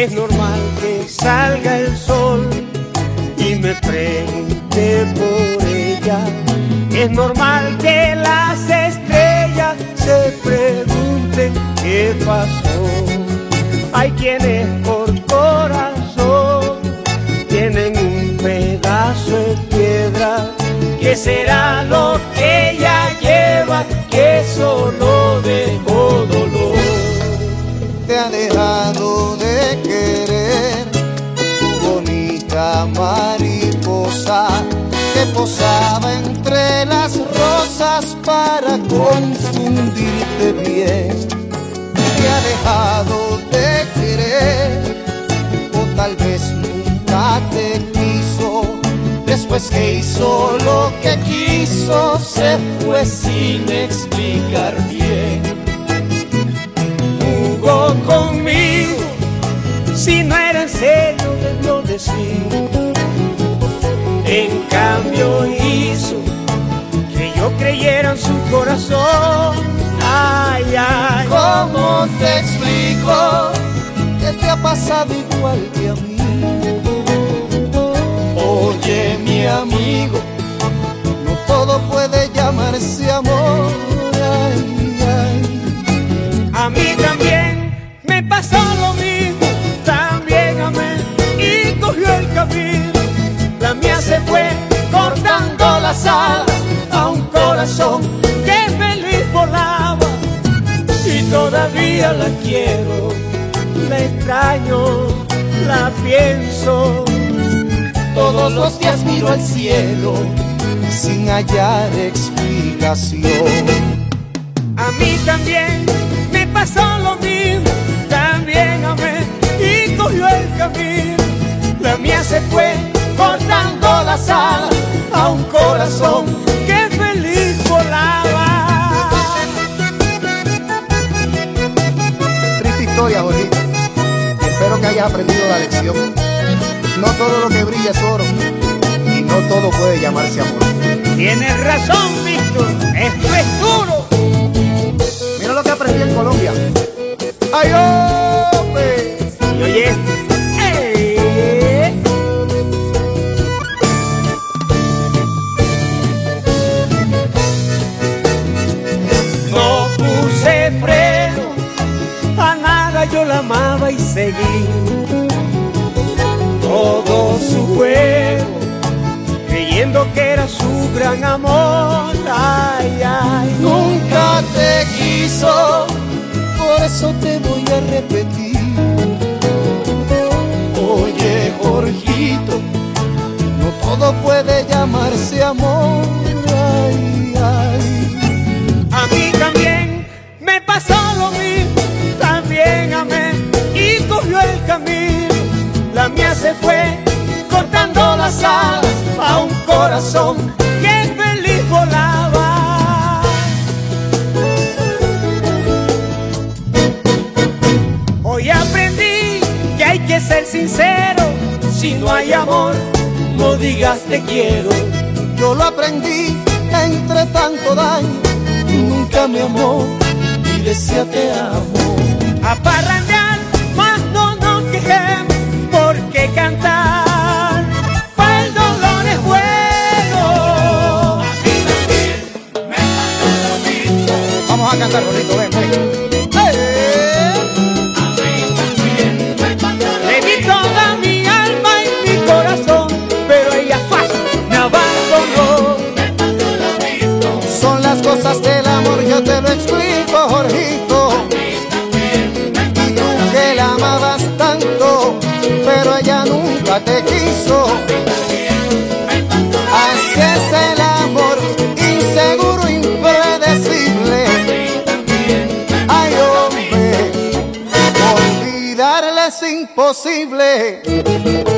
Es normal que salga el sol y me pregunte por ella. Es normal que las estrellas se pregunten qué pasó. Hay quienes por corazón tienen un pedazo de piedra. ¿Qué será lo que ella lleva que solo dejó para confundirte bien. Te ha dejado de querer o tal vez nunca te quiso. Después que hizo lo que quiso, se fue sin explicar bien. Jugó conmigo, si no era en serio debió decir. Corazón. Ay, ay, ¿Cómo te explico que te ha pasado igual que a mí? Oye, mi amigo, no todo puede llamarse amor. Ay, ay. a mí también me pasó lo mismo. También amé y cogió el camino. La mía se fue cortando las alas a un corazón todavía la quiero, la extraño, la pienso. Todos los días miro al cielo sin hallar explicación. A mí también me pasó lo mismo, también amé y cogió el camino. La mía se fue cortando las alas a un corazón aprendido la lección. No todo lo que brilla es oro. Y no todo puede llamarse amor. Tienes razón, Víctor, esto es duro. Amaba y seguí todo su juego, creyendo que era su gran amor. Ay, ay, Nunca te quiso, por eso te voy a repetir. Oye, Jorgito, no todo puede llamarse amor. Corazón que feliz volaba. Hoy aprendí que hay que ser sincero, si no hay amor, no digas te quiero. Yo lo aprendí entre tanto daño. Nunca me amó y decía te amo. a parrandear, más no nos quejemos, porque cantar cantar. Ven, ven. Le di toda mi alma y mi corazón, pero ella fácil me abandonó. Son las cosas del amor, yo te lo explico, Jorgito. Y tú que la amabas tanto, pero ella nunca te quiso. Imposible.